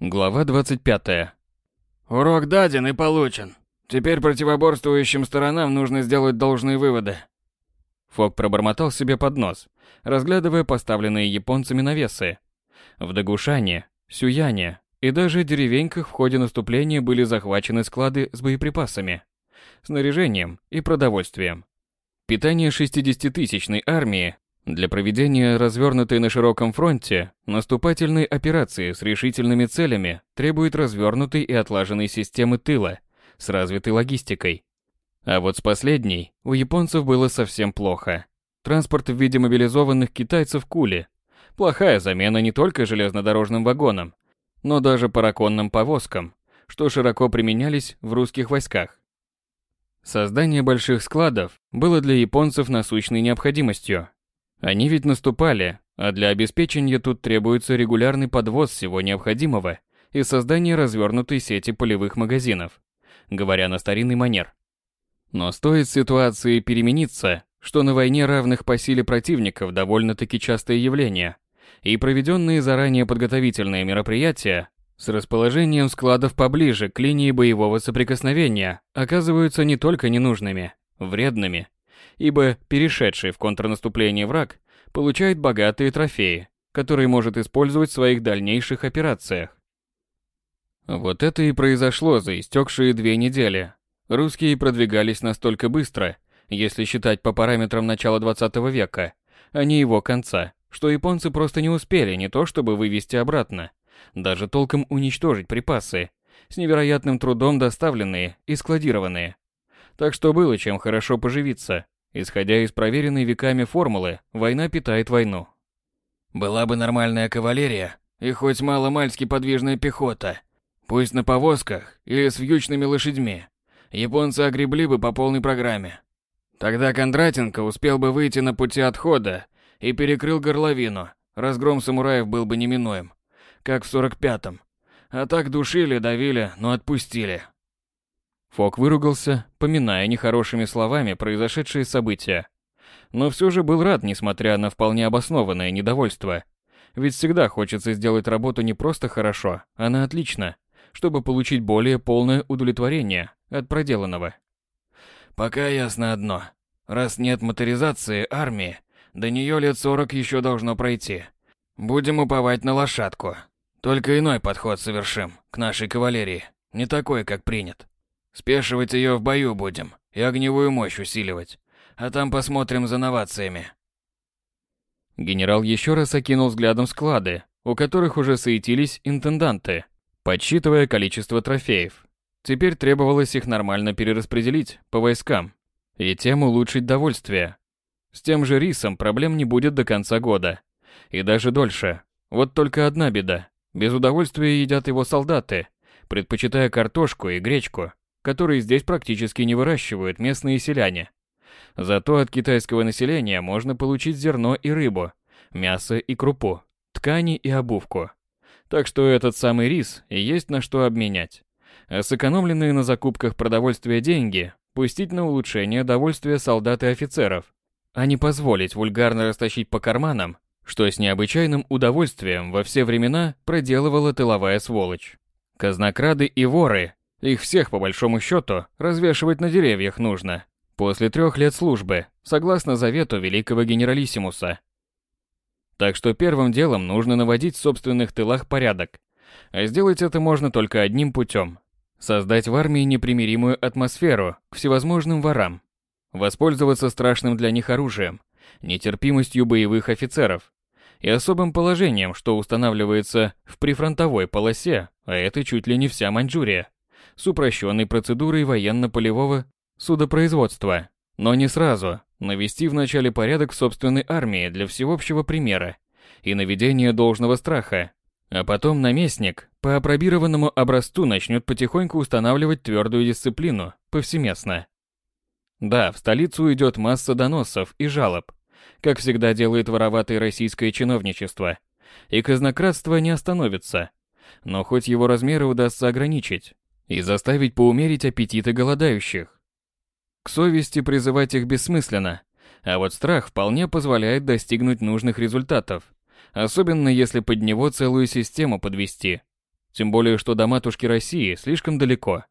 Глава 25. Урок даден и получен. Теперь противоборствующим сторонам нужно сделать должные выводы. Фок пробормотал себе под нос, разглядывая поставленные японцами навесы. В Дагушане, Сюяне и даже деревеньках в ходе наступления были захвачены склады с боеприпасами, снаряжением и продовольствием. Питание 60-тысячной армии для проведения развернутой на широком фронте наступательной операции с решительными целями требует развернутой и отлаженной системы тыла с развитой логистикой. А вот с последней у японцев было совсем плохо. Транспорт в виде мобилизованных китайцев кули. Плохая замена не только железнодорожным вагонам, но даже параконным повозкам, что широко применялись в русских войсках. Создание больших складов было для японцев насущной необходимостью. Они ведь наступали, а для обеспечения тут требуется регулярный подвоз всего необходимого и создание развернутой сети полевых магазинов, говоря на старинный манер. Но стоит ситуации перемениться, что на войне равных по силе противников довольно-таки частое явление, и проведенные заранее подготовительные мероприятия с расположением складов поближе к линии боевого соприкосновения оказываются не только ненужными, вредными ибо перешедший в контрнаступление враг получает богатые трофеи, которые может использовать в своих дальнейших операциях. Вот это и произошло за истекшие две недели. Русские продвигались настолько быстро, если считать по параметрам начала 20 века, а не его конца, что японцы просто не успели не то чтобы вывести обратно, даже толком уничтожить припасы, с невероятным трудом доставленные и складированные. Так что было чем хорошо поживиться, Исходя из проверенной веками формулы, война питает войну. Была бы нормальная кавалерия и хоть мало-мальски подвижная пехота, пусть на повозках или с вьючными лошадьми, японцы огребли бы по полной программе. Тогда Кондратенко успел бы выйти на пути отхода и перекрыл горловину, разгром самураев был бы неминуем, как в 45-м. А так душили, давили, но отпустили. Фок выругался, поминая нехорошими словами произошедшие события. Но все же был рад, несмотря на вполне обоснованное недовольство. Ведь всегда хочется сделать работу не просто хорошо, а на отлично, чтобы получить более полное удовлетворение от проделанного. Пока ясно одно. Раз нет моторизации армии, до нее лет сорок еще должно пройти. Будем уповать на лошадку. Только иной подход совершим к нашей кавалерии, не такой, как принят. Спешивать ее в бою будем и огневую мощь усиливать. А там посмотрим за новациями. Генерал еще раз окинул взглядом склады, у которых уже суетились интенданты, подсчитывая количество трофеев. Теперь требовалось их нормально перераспределить по войскам и тем улучшить довольствие. С тем же рисом проблем не будет до конца года. И даже дольше. Вот только одна беда. Без удовольствия едят его солдаты, предпочитая картошку и гречку которые здесь практически не выращивают местные селяне. Зато от китайского населения можно получить зерно и рыбу, мясо и крупу, ткани и обувку. Так что этот самый рис и есть на что обменять. А сэкономленные на закупках продовольствия деньги пустить на улучшение довольствия солдат и офицеров, а не позволить вульгарно растащить по карманам, что с необычайным удовольствием во все времена проделывала тыловая сволочь. Казнокрады и воры их всех, по большому счету, развешивать на деревьях нужно. После трех лет службы, согласно завету великого генералиссимуса. Так что первым делом нужно наводить в собственных тылах порядок. А сделать это можно только одним путем. Создать в армии непримиримую атмосферу к всевозможным ворам. Воспользоваться страшным для них оружием, нетерпимостью боевых офицеров и особым положением, что устанавливается в прифронтовой полосе, а это чуть ли не вся Маньчжурия с упрощенной процедурой военно-полевого судопроизводства, но не сразу, навести вначале порядок в собственной армии для всеобщего примера и наведения должного страха, а потом наместник по апробированному образцу начнет потихоньку устанавливать твердую дисциплину повсеместно. Да, в столицу уйдет масса доносов и жалоб, как всегда делает вороватое российское чиновничество, и казнократство не остановится, но хоть его размеры удастся ограничить, и заставить поумерить аппетиты голодающих. К совести призывать их бессмысленно, а вот страх вполне позволяет достигнуть нужных результатов, особенно если под него целую систему подвести. Тем более, что до матушки России слишком далеко.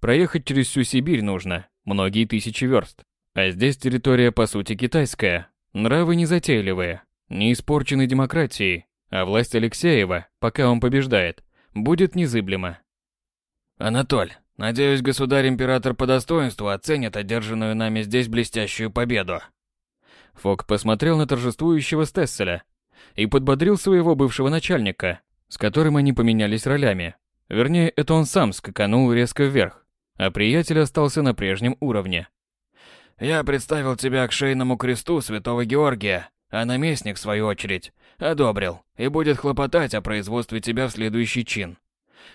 Проехать через всю Сибирь нужно, многие тысячи верст. А здесь территория, по сути, китайская. Нравы незатейливые, не испорчены демократией, а власть Алексеева, пока он побеждает, будет незыблема. Анатоль, надеюсь, государь-император по достоинству оценит одержанную нами здесь блестящую победу. Фок посмотрел на торжествующего Стесселя и подбодрил своего бывшего начальника, с которым они поменялись ролями. Вернее, это он сам скаканул резко вверх, а приятель остался на прежнем уровне. «Я представил тебя к шейному кресту святого Георгия, а наместник, в свою очередь, одобрил и будет хлопотать о производстве тебя в следующий чин.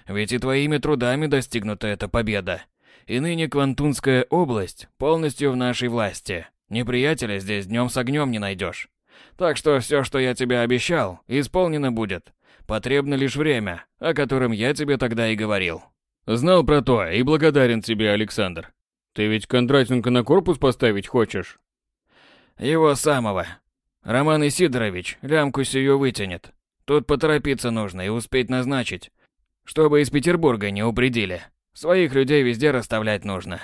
Ведь и твоими трудами достигнута эта победа. И ныне Квантунская область полностью в нашей власти. Неприятеля здесь днем с огнем не найдешь. Так что все, что я тебе обещал, исполнено будет. Потребно лишь время, о котором я тебе тогда и говорил. Знал про то и благодарен тебе, Александр. Ты ведь Кондратенко на корпус поставить хочешь? Его самого. Роман Исидорович лямку сию вытянет. Тут поторопиться нужно и успеть назначить, чтобы из Петербурга не упредили. Своих людей везде расставлять нужно.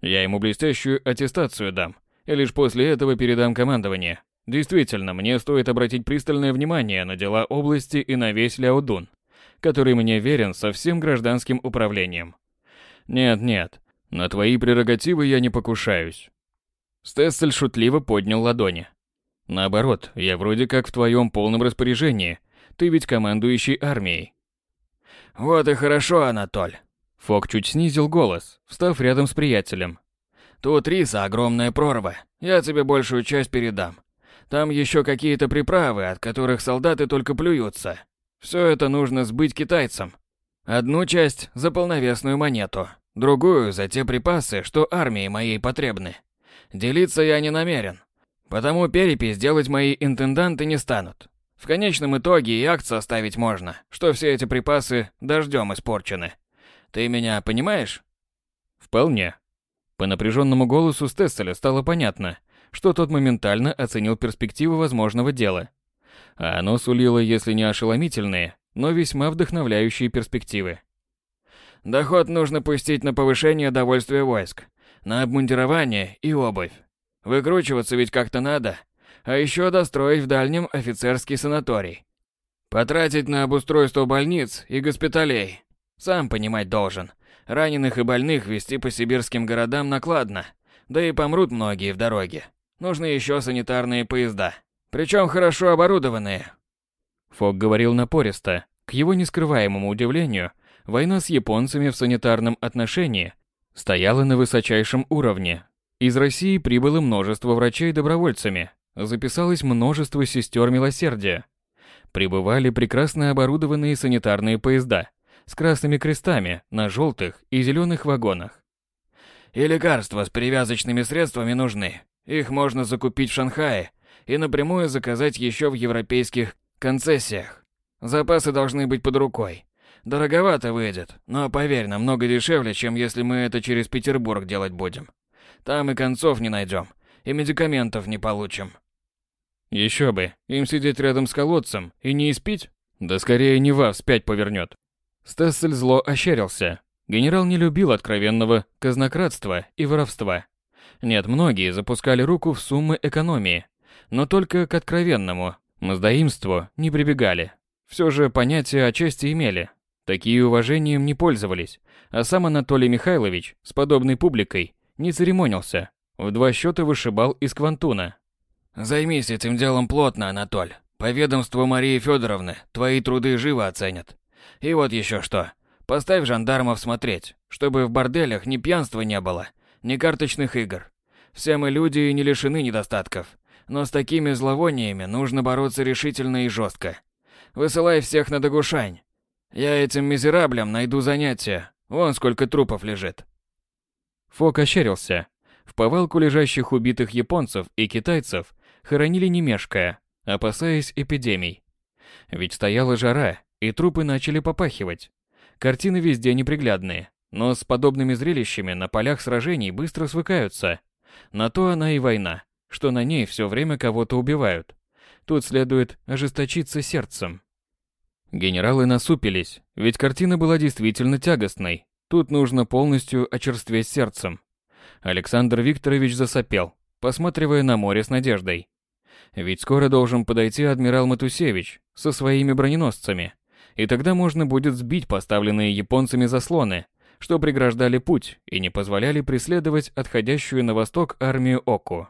Я ему блестящую аттестацию дам, и лишь после этого передам командование. Действительно, мне стоит обратить пристальное внимание на дела области и на весь Ляодун, который мне верен со всем гражданским управлением. Нет, нет, на твои прерогативы я не покушаюсь. Стессель шутливо поднял ладони. Наоборот, я вроде как в твоем полном распоряжении. Ты ведь командующий армией. Вот и хорошо, Анатоль. Фок чуть снизил голос, встав рядом с приятелем. Тут риса огромная прорва. Я тебе большую часть передам. Там еще какие-то приправы, от которых солдаты только плюются. Все это нужно сбыть китайцам. Одну часть за полновесную монету, другую за те припасы, что армии моей потребны. Делиться я не намерен. Потому перепись делать мои интенданты не станут. В конечном итоге и акт составить можно, что все эти припасы дождем испорчены. Ты меня понимаешь? Вполне. По напряженному голосу Стесселя стало понятно, что тот моментально оценил перспективы возможного дела. А оно сулило, если не ошеломительные, но весьма вдохновляющие перспективы. Доход нужно пустить на повышение довольствия войск, на обмундирование и обувь. Выкручиваться ведь как-то надо. А еще достроить в дальнем офицерский санаторий. Потратить на обустройство больниц и госпиталей. Сам понимать должен. Раненых и больных везти по сибирским городам накладно. Да и помрут многие в дороге. Нужны еще санитарные поезда. Причем хорошо оборудованные. Фок говорил напористо. К его нескрываемому удивлению, война с японцами в санитарном отношении стояла на высочайшем уровне, из России прибыло множество врачей добровольцами, записалось множество сестер милосердия. Прибывали прекрасно оборудованные санитарные поезда с красными крестами на желтых и зеленых вагонах. И лекарства с перевязочными средствами нужны. Их можно закупить в Шанхае и напрямую заказать еще в европейских концессиях. Запасы должны быть под рукой. Дороговато выйдет, но поверь, намного дешевле, чем если мы это через Петербург делать будем. Там и концов не найдем, и медикаментов не получим. Еще бы, им сидеть рядом с колодцем и не испить? Да скорее не вас вспять повернет. Стессель зло ощерился. Генерал не любил откровенного казнократства и воровства. Нет, многие запускали руку в суммы экономии, но только к откровенному мздоимству не прибегали. Все же понятия о чести имели. Такие уважением не пользовались, а сам Анатолий Михайлович с подобной публикой не церемонился. В два счета вышибал из Квантуна. «Займись этим делом плотно, Анатоль. По ведомству Марии Федоровны твои труды живо оценят. И вот еще что. Поставь жандармов смотреть, чтобы в борделях ни пьянства не было, ни карточных игр. Все мы люди и не лишены недостатков. Но с такими зловониями нужно бороться решительно и жестко. Высылай всех на Дагушань. Я этим мизераблям найду занятия. Вон сколько трупов лежит. Фок ощерился. В повалку лежащих убитых японцев и китайцев хоронили не мешкая, опасаясь эпидемий. Ведь стояла жара, и трупы начали попахивать. Картины везде неприглядные, но с подобными зрелищами на полях сражений быстро свыкаются. На то она и война, что на ней все время кого-то убивают. Тут следует ожесточиться сердцем. Генералы насупились, ведь картина была действительно тягостной. Тут нужно полностью очерстветь сердцем. Александр Викторович засопел, посматривая на море с надеждой. Ведь скоро должен подойти адмирал Матусевич со своими броненосцами, и тогда можно будет сбить поставленные японцами заслоны, что преграждали путь и не позволяли преследовать отходящую на восток армию Оку.